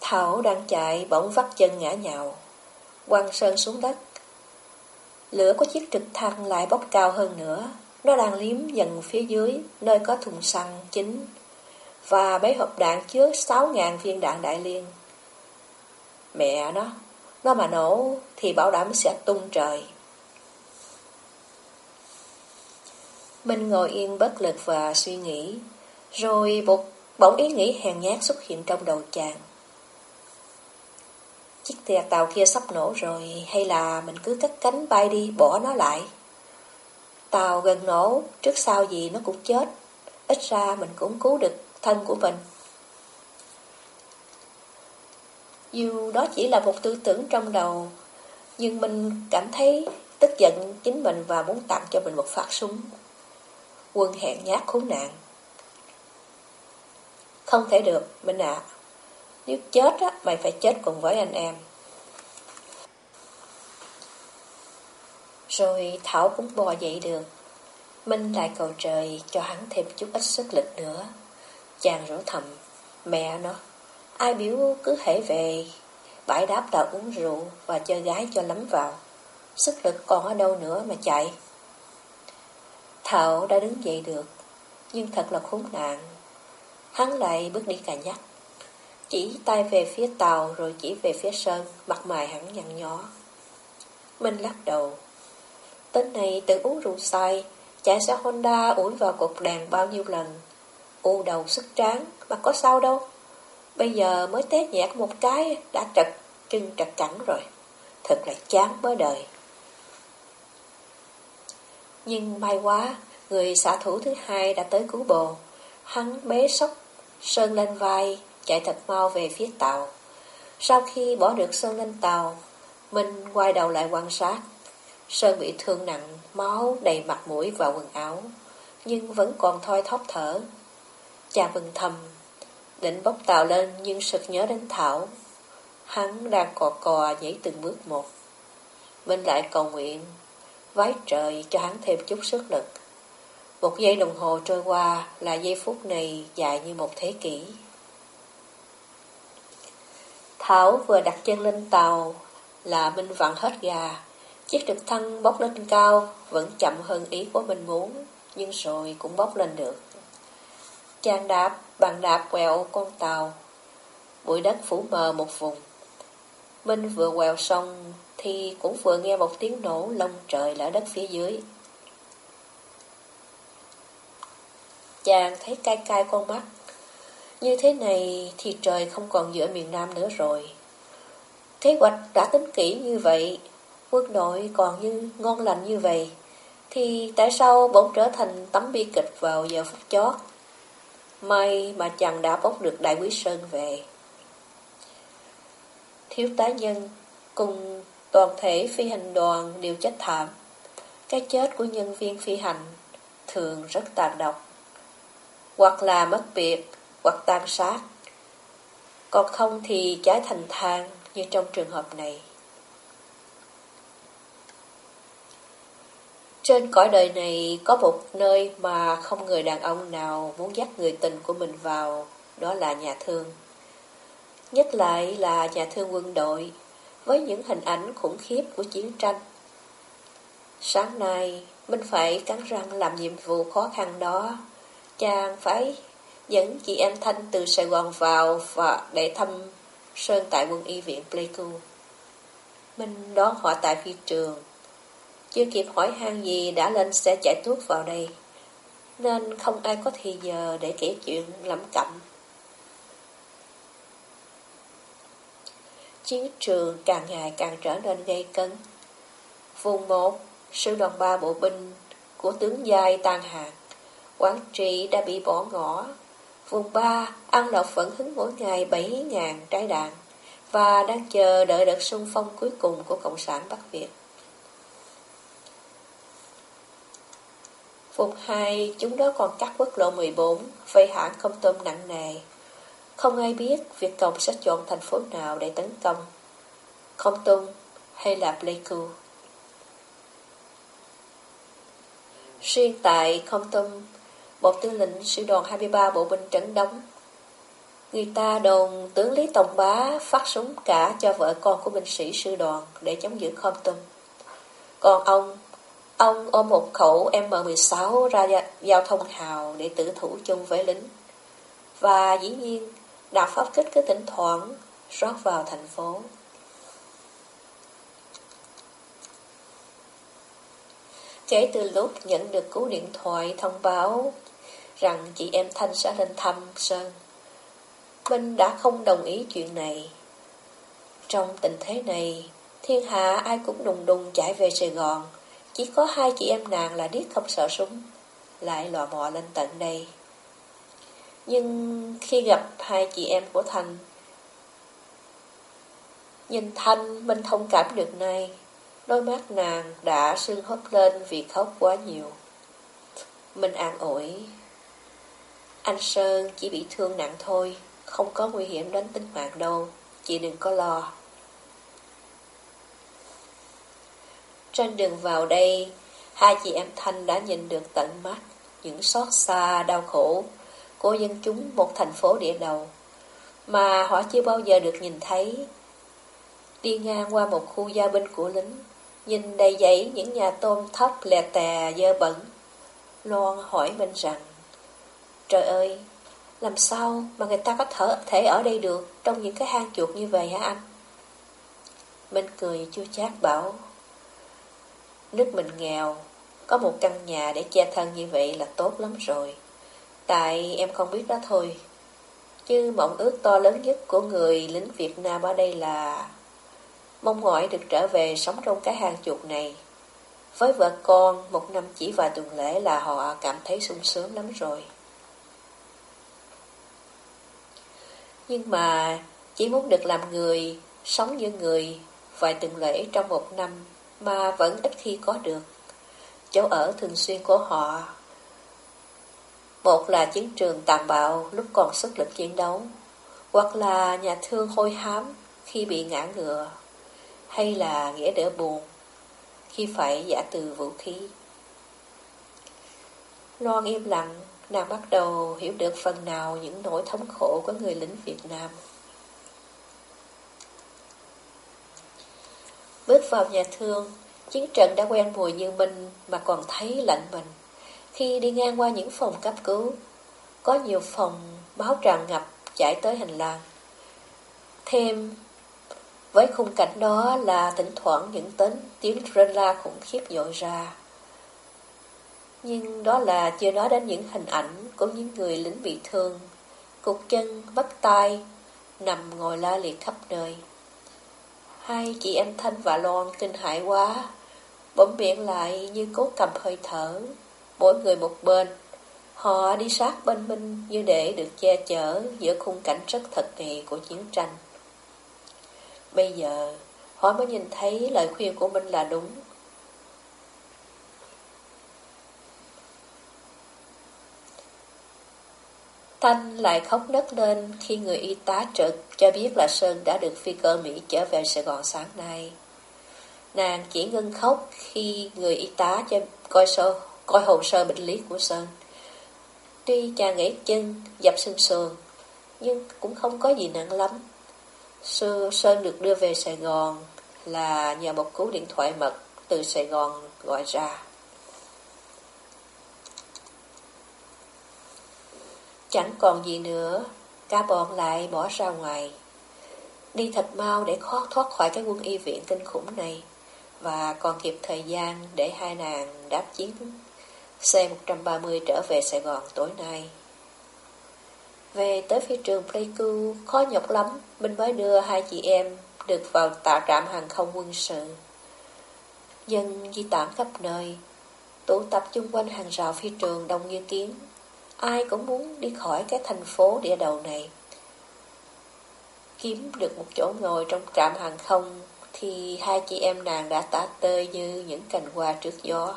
A: Thảo đang chạy bỗng vắt chân ngã nhào, quăng sơn xuống đất. Lửa của chiếc trực thăng lại bốc cao hơn nữa, nó đang liếm dần phía dưới, nơi có thùng xăng chính, và mấy hộp đạn chứa 6.000 viên đạn đại liên. Mẹ nó, nó mà nổ thì bảo đảm sẽ tung trời. Mình ngồi yên bất lực và suy nghĩ, rồi một bỗng ý nghĩ hèn nhát xuất hiện trong đầu chàng. Chiếc tè tàu kia sắp nổ rồi, hay là mình cứ cất cánh bay đi, bỏ nó lại? Tàu gần nổ, trước sau gì nó cũng chết. Ít ra mình cũng cứu được thân của mình. Dù đó chỉ là một tư tưởng trong đầu, nhưng mình cảm thấy tức giận chính mình và muốn tặng cho mình một phát súng. Quân hẹn nhát khốn nạn. Không thể được, Minh ạ. Nếu chết á, mày phải chết cùng với anh em. Rồi Thảo cũng bò dậy được. Minh lại cầu trời cho hắn thêm chút ít sức lực nữa. Chàng rủ thầm, mẹ nó, ai biểu cứ hãy về, bãi đáp tàu uống rượu và chơi gái cho lắm vào. Sức lực còn ở đâu nữa mà chạy. Thảo đã đứng dậy được, nhưng thật là khốn nạn. Hắn lại bước đi cà nhắc, chỉ tay về phía tàu rồi chỉ về phía sơn, mặt mày hắn nhăn nhó. Minh lắc đầu, Tên này tự uống rượu say, chạy xe Honda ủi vào cột đèn bao nhiêu lần. U đầu sức tráng, mà có sao đâu. Bây giờ mới tét nhạc một cái, đã trật chân trật cẳng rồi. Thật là chán mới đời. Nhưng may quá, người xạ thủ thứ hai đã tới cứu bồ. Hắn bế sóc sơn lên vai, chạy thật mau về phía tàu. Sau khi bỏ được sơn lên tàu, Minh quay đầu lại quan sát. Sơn bị thương nặng, máu đầy mặt mũi và quần áo, nhưng vẫn còn thoi thóp thở. Cha mừng thầm, định bốc tàu lên nhưng sực nhớ đến Thảo. Hắn đang cò cò nhảy từng bước một. Minh lại cầu nguyện, vái trời cho hắn thêm chút sức lực. Một giây đồng hồ trôi qua là giây phút này dài như một thế kỷ. Thảo vừa đặt chân lên tàu là Minh vặn hết gà, Chiếc trực thăng bốc lên cao vẫn chậm hơn ý của mình muốn, nhưng rồi cũng bốc lên được. Chàng đạp, bằng đạp quẹo con tàu. Bụi đất phủ mờ một vùng. Minh vừa quẹo xong thì cũng vừa nghe một tiếng nổ lông trời lở đất phía dưới. Chàng thấy cay cay con mắt. Như thế này thì trời không còn giữa miền Nam nữa rồi. Kế hoạch đã tính kỹ như vậy Quân đội còn như ngon lành như vậy Thì tại sao bỗng trở thành tấm bi kịch vào giờ phút chót May mà chàng đã bốc được Đại Quý Sơn về. Thiếu tá nhân cùng toàn thể phi hành đoàn đều chết thảm. Cái chết của nhân viên phi hành thường rất tàn độc. Hoặc là mất biệt, hoặc tan sát. Còn không thì trái thành than như trong trường hợp này. Trên cõi đời này có một nơi mà không người đàn ông nào muốn dắt người tình của mình vào, đó là nhà thương. Nhất lại là nhà thương quân đội, với những hình ảnh khủng khiếp của chiến tranh. Sáng nay, mình phải cắn răng làm nhiệm vụ khó khăn đó. Chàng phải dẫn chị em Thanh từ Sài Gòn vào và để thăm Sơn tại quân y viện Pleiku. Mình đón họ tại phi trường. Chưa kịp hỏi han gì đã lên xe chạy thuốc vào đây. Nên không ai có thì giờ để kể chuyện lẩm cẩm. Chiến trường càng ngày càng trở nên gây cấn. Vùng 1, sư đoàn 3 bộ binh của tướng Giai tan hạt. Quán trị đã bị bỏ ngỏ. Vùng 3, An Lộc vẫn hứng mỗi ngày 7.000 trái đạn và đang chờ đợi đợt xung phong cuối cùng của Cộng sản Bắc Việt. Vùng 2, chúng đó còn cắt quốc lộ 14, vây hãng không tôm nặng nề. Không ai biết Việt Cộng sẽ chọn thành phố nào để tấn công. Không Tung hay là Pleiku. Riêng tại Không Tung, một tư lệnh sư đoàn 23 bộ binh trấn đóng Người ta đồn tướng Lý Tòng Bá phát súng cả cho vợ con của binh sĩ sư đoàn để chống giữ không Tum. Còn ông, ông ôm một khẩu M16 ra giao thông hào để tử thủ chung với lính. Và dĩ nhiên, đạo pháp kích cứ thỉnh thoảng rót vào thành phố. Kể từ lúc nhận được cú điện thoại thông báo rằng chị em Thanh sẽ lên thăm Sơn, Minh đã không đồng ý chuyện này. Trong tình thế này, thiên hạ ai cũng đùng đùng chạy về Sài Gòn, chỉ có hai chị em nàng là điếc không sợ súng, lại lò mò lên tận đây. Nhưng khi gặp hai chị em của Thành, nhìn Thanh Minh thông cảm được nay, đôi mắt nàng đã sưng hấp lên vì khóc quá nhiều. Minh an ủi, anh Sơn chỉ bị thương nặng thôi. Không có nguy hiểm đến tính mạng đâu Chị đừng có lo Trên đường vào đây Hai chị em Thanh đã nhìn được tận mắt Những xót xa đau khổ Của dân chúng một thành phố địa đầu. Mà họ chưa bao giờ được nhìn thấy. Đi ngang qua một khu gia binh của lính Nhìn đầy dãy những nhà tôm thấp lè tè dơ bẩn. Loan hỏi mình rằng Trời ơi, làm sao mà người ta có thở, thể ở đây được Trong những cái hang chuột như vậy hả anh? Minh cười chua chát bảo Nước mình nghèo. Có một căn nhà để che thân như vậy là tốt lắm rồi. Tại em không biết đó thôi. Chứ mộng ước to lớn nhất của người lính Việt Nam ở đây là Mong mỏi được trở về sống trong cái hang chuột này. Với vợ con Một năm chỉ vài tuần lễ là họ cảm thấy sung sướng lắm rồi. Nhưng mà chỉ muốn được làm người, sống như người, vài tuần lễ trong một năm mà vẫn ít khi có được. Chỗ ở thường xuyên của họ, Một là chiến trường tàn bạo lúc còn sức lực chiến đấu, Hoặc là nhà thương hôi hám khi bị ngã ngựa, Hay là nghĩa đỡ buồn khi phải giả từ vũ khí Loan im lặng, nàng bắt đầu hiểu được phần nào những nỗi thống khổ của người lính Việt Nam. Bước vào nhà thương, chiến trận đã quen mùi như mình mà còn thấy lạnh mình. Khi đi ngang qua những phòng cấp cứu, có nhiều phòng máu tràn ngập chảy tới hành lang. Thêm với khung cảnh đó là thỉnh thoảng những tính tiếng rên la khủng khiếp dội ra. Nhưng đó là chưa nói đến những hình ảnh của những người lính bị thương, cục chân, mất tay, nằm ngồi la liệt khắp nơi. Hai chị em Thanh và Loan kinh hãi quá, bỗng miệng lại như cố cầm hơi thở, mỗi người một bên. Họ đi sát bên Minh như để được che chở giữa khung cảnh rất thật kỳ của chiến tranh. Bây giờ, họ mới nhìn thấy lời khuyên của Minh là đúng. Thanh lại khóc nấc lên khi người y tá trực cho biết là Sơn đã được phi cơ Mỹ trở về Sài Gòn sáng nay. Nàng chỉ ngưng khóc khi người y tá cho coi sơ, coi hồ sơ bệnh lý của Sơn. Tuy chàng gãy chân, dập xương sườn, nhưng cũng không có gì nặng lắm. Sư Sơn được đưa về Sài Gòn là nhờ một cú điện thoại mật từ Sài Gòn gọi ra. Chẳng còn gì nữa, cả bọn lại bỏ ra ngoài. Đi thật mau để khó thoát khỏi cái quân y viện kinh khủng này, và còn kịp thời gian để hai nàng đáp chiến C-130 trở về Sài Gòn tối nay. Về tới phi trường Pleiku, khó nhọc lắm, mình mới đưa hai chị em được vào tạ trạm hàng không quân sự. Dân di tản khắp nơi, tụ tập chung quanh hàng rào phi trường đông như kiến. Ai cũng muốn đi khỏi cái thành phố địa đầu này. Kiếm được một chỗ ngồi trong trạm hàng không thì hai chị em nàng đã tả tơi như những cành hoa trước gió.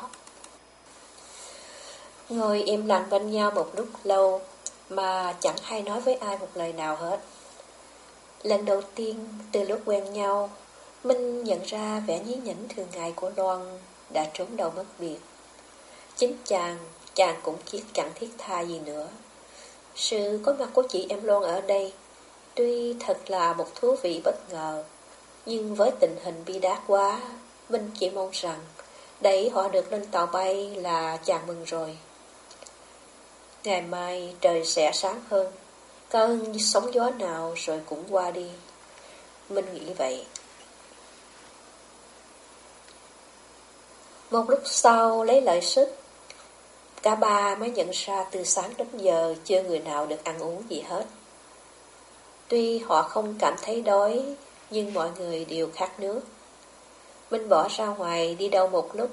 A: Ngồi im lặng bên nhau một lúc lâu mà chẳng hay nói với ai một lời nào hết. Lần đầu tiên từ lúc quen nhau, Minh nhận ra vẻ nhí nhảnh thường ngày của Loan đã trốn đầu mất biệt. Chính chàng, chàng cũng chỉ chẳng thiết tha gì nữa. Sự có mặt của chị em Loan ở đây, tuy thật là một thú vị bất ngờ, nhưng với tình hình bi đát quá, Minh chỉ mong rằng đẩy họ được lên tàu bay là chàng mừng rồi. Ngày mai trời sẽ sáng hơn, cơn sóng gió nào rồi cũng qua đi. Minh nghĩ vậy. Một lúc sau lấy lại sức, cả ba mới nhận ra từ sáng đến giờ chưa người nào được ăn uống gì hết. Tuy họ không cảm thấy đói, nhưng mọi người đều khát nước. Minh bỏ ra ngoài đi đâu một lúc,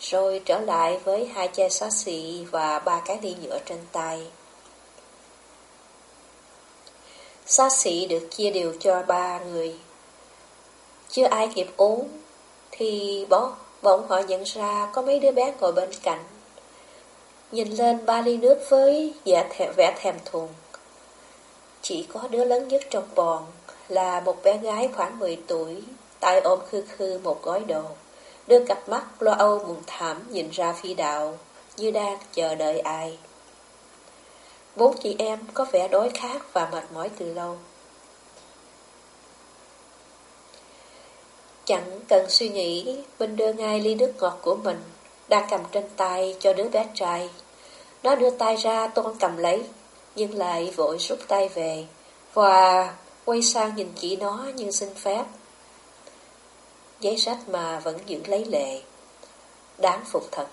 A: rồi trở lại với hai chai xá xị và ba cái ly nhựa trên tay. Xá xị được chia đều cho ba người. Chưa ai kịp uống, thì bỗng, bỗng họ nhận ra có mấy đứa bé ngồi bên cạnh. Nhìn lên ba ly nước với vẻ thèm, vẻ thèm thuồng. Chỉ có đứa lớn nhất trong bọn là một bé gái khoảng 10 tuổi, tay ôm khư khư một gói đồ đưa cặp mắt lo âu buồn thảm nhìn ra phi đạo, như đang chờ đợi ai. Bốn chị em có vẻ đói khát và mệt mỏi từ lâu. Chẳng cần suy nghĩ, mình đưa ngay ly nước ngọt của mình, đang cầm trên tay cho đứa bé trai. Nó đưa tay ra Tôn cầm lấy, nhưng lại vội rút tay về, và quay sang nhìn chị nó như xin phép giấy sách mà vẫn giữ lấy lệ. Đáng phục thật.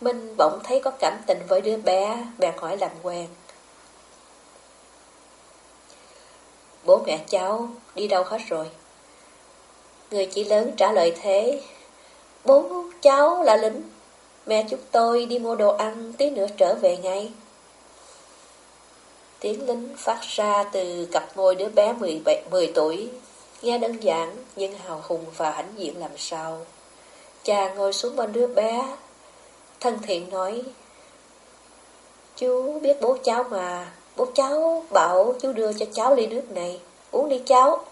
A: Minh bỗng thấy có cảm tình với đứa bé, bèn hỏi làm quen. Bố mẹ cháu đi đâu hết rồi? Người chị lớn trả lời thế. Bố cháu là lính. Mẹ chúng tôi đi mua đồ ăn, tí nữa trở về ngay. Tiếng lính phát ra từ cặp môi đứa bé 17, 10 tuổi Nghe đơn giản nhưng hào hùng và hãnh diện làm sao. Cha ngồi xuống bên đứa bé, thân thiện nói, Chú biết bố cháu mà, bố cháu bảo chú đưa cho cháu ly nước này, uống đi cháu.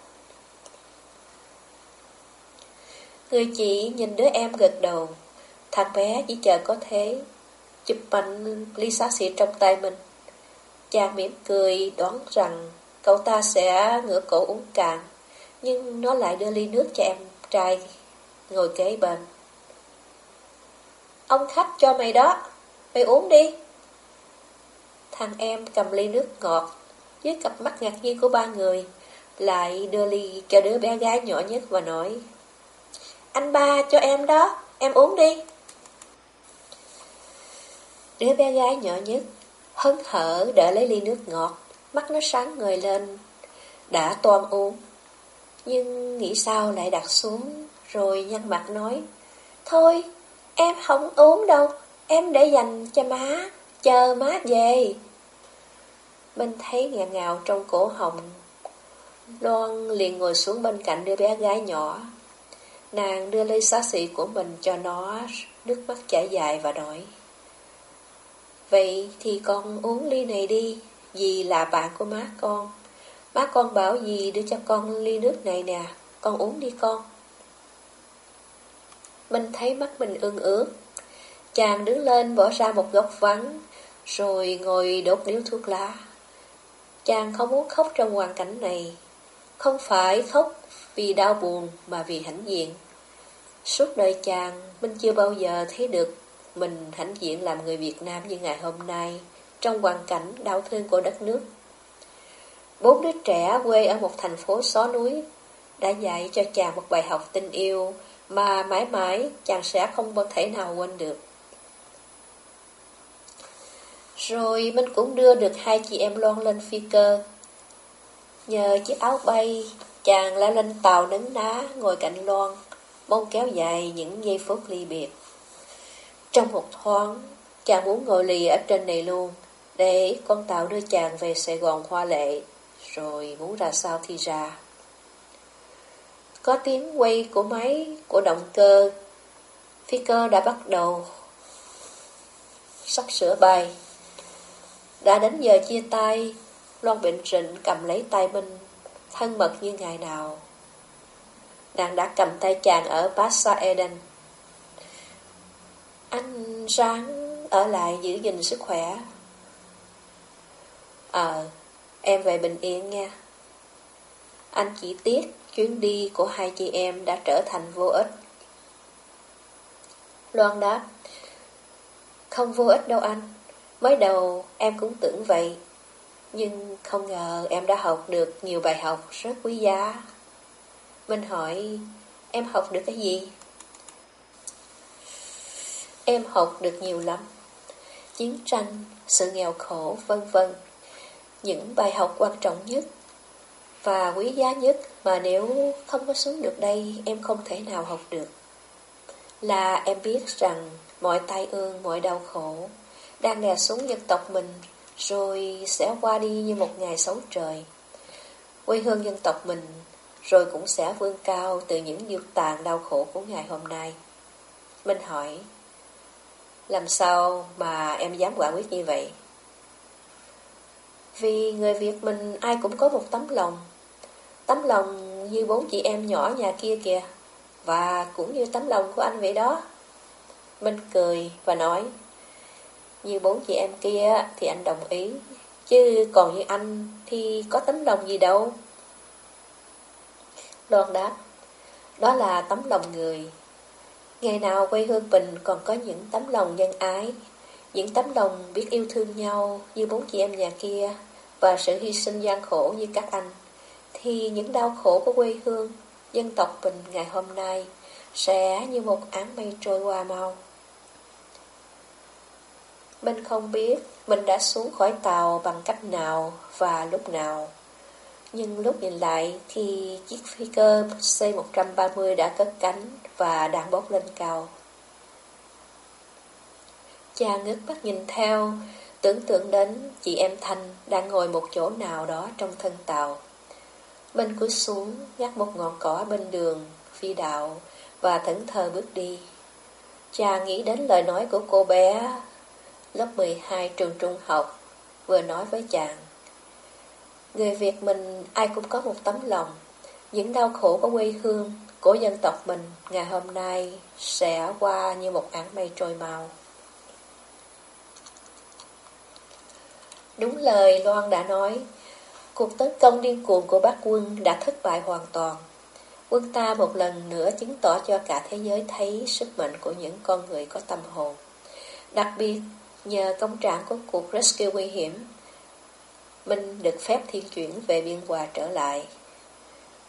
A: Người chị nhìn đứa em gật đầu, thằng bé chỉ chờ có thế, chụp mạnh ly xá xịt trong tay mình. Cha mỉm cười đoán rằng cậu ta sẽ ngửa cổ uống cạn nhưng nó lại đưa ly nước cho em trai ngồi kế bên. Ông khách cho mày đó, mày uống đi. Thằng em cầm ly nước ngọt, với cặp mắt ngạc nhiên của ba người, lại đưa ly cho đứa bé gái nhỏ nhất và nói Anh ba cho em đó, em uống đi. Đứa bé gái nhỏ nhất, hấn hở đợi lấy ly nước ngọt, mắt nó sáng người lên, đã toan uống. Nhưng nghĩ sao lại đặt xuống Rồi nhăn mặt nói Thôi em không uống đâu Em để dành cho má Chờ má về. Minh thấy ngẹn ngào trong cổ họng Loan liền ngồi xuống bên cạnh đứa bé gái nhỏ. Nàng đưa ly xá xị của mình cho nó Nước mắt chảy dài và nói Vậy thì con uống ly này đi Vì là bạn của má con Má con bảo gì đưa cho con ly nước này nè, con uống đi con. Mình thấy mắt mình ương ướt. Chàng đứng lên bỏ ra một góc vắng, rồi ngồi đốt điếu thuốc lá. Chàng không muốn khóc trong hoàn cảnh này. Không phải khóc vì đau buồn mà vì hãnh diện. Suốt đời chàng, mình chưa bao giờ thấy được mình hãnh diện làm người Việt Nam như ngày hôm nay, trong hoàn cảnh đau thương của đất nước. Bốn đứa trẻ quê ở một thành phố xó núi đã dạy cho chàng một bài học tình yêu mà mãi mãi chàng sẽ không có thể nào quên được. Rồi mình cũng đưa được hai chị em Loan lên phi cơ. Nhờ chiếc áo bay, chàng leo lên tàu nấn ná ngồi cạnh Loan, mong kéo dài những giây phút ly biệt. Trong một thoáng, chàng muốn ngồi lì ở trên này luôn, để con tàu đưa chàng về Sài Gòn hoa lệ, rồi muốn ra sao thì ra. Có tiếng quay của máy, của động cơ, phi cơ đã bắt đầu sắp sửa bay. Đã đến giờ chia tay, Loan Bệnh Trịnh cầm lấy tay Minh, thân mật như ngày nào. Nàng đã cầm tay chàng ở Passa Eden. Anh ráng ở lại giữ gìn sức khỏe. Ờ, em về bình yên nha. Anh chỉ tiếc chuyến đi của hai chị em đã trở thành vô ích. Loan đáp, không vô ích đâu anh. Mới đầu em cũng tưởng vậy, nhưng không ngờ em đã học được nhiều bài học rất quý giá. Minh hỏi, em học được cái gì? Em học được nhiều lắm. Chiến tranh, sự nghèo khổ, vân vân. Những bài học quan trọng nhất và quý giá nhất mà nếu không có xuống được đây em không thể nào học được. Là em biết rằng mọi tai ương, mọi đau khổ đang đè xuống dân tộc mình rồi sẽ qua đi như một ngày xấu trời. Quê hương dân tộc mình rồi cũng sẽ vươn cao từ những điêu tàn đau khổ của ngày hôm nay. Minh hỏi, làm sao mà em dám quả quyết như vậy? Vì người Việt mình ai cũng có một tấm lòng. Tấm lòng như bốn chị em nhỏ nhà kia kìa. Và cũng như tấm lòng của anh vậy đó. Minh cười và nói, như bốn chị em kia thì anh đồng ý, chứ còn như anh thì có tấm lòng gì đâu. Loan đáp, đó là tấm lòng người. Ngày nào quê hương mình còn có những tấm lòng nhân ái, những tấm lòng biết yêu thương nhau như bốn chị em nhà kia và sự hy sinh gian khổ như các anh, thì những đau khổ của quê hương, dân tộc mình ngày hôm nay sẽ như một áng mây trôi qua mau. Mình không biết mình đã xuống khỏi tàu bằng cách nào và lúc nào. Nhưng lúc nhìn lại thì chiếc phi cơ C-130 đã cất cánh và đang bốc lên cao. Cha ngước mắt nhìn theo, tưởng tượng đến chị em Thanh đang ngồi một chỗ nào đó trong thân tàu. Mình cúi xuống, nhắc một ngọn cỏ bên đường, phi đạo, và thẫn thờ bước đi. Cha nghĩ đến lời nói của cô bé lớp 12 trường trung học, vừa nói với chàng. Người Việt mình ai cũng có một tấm lòng, những đau khổ của quê hương, của dân tộc mình ngày hôm nay sẽ qua như một áng mây trôi màu. Đúng lời Loan đã nói, cuộc tấn công điên cuồng của bác quân đã thất bại hoàn toàn. Quân ta một lần nữa chứng tỏ cho cả thế giới thấy sức mạnh của những con người có tâm hồn. Đặc biệt Nhờ công trạng của cuộc rescue nguy hiểm, Minh được phép thiên chuyển về biên hòa trở lại.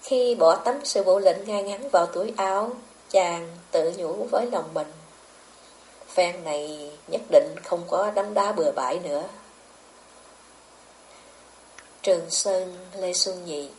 A: Khi bỏ tấm sự bộ lệnh ngay ngắn vào túi áo, chàng tự nhủ với lòng mình. Phen này nhất định không có đấm đá bừa bãi nữa. Trường Sơn Lê Xuân Nhị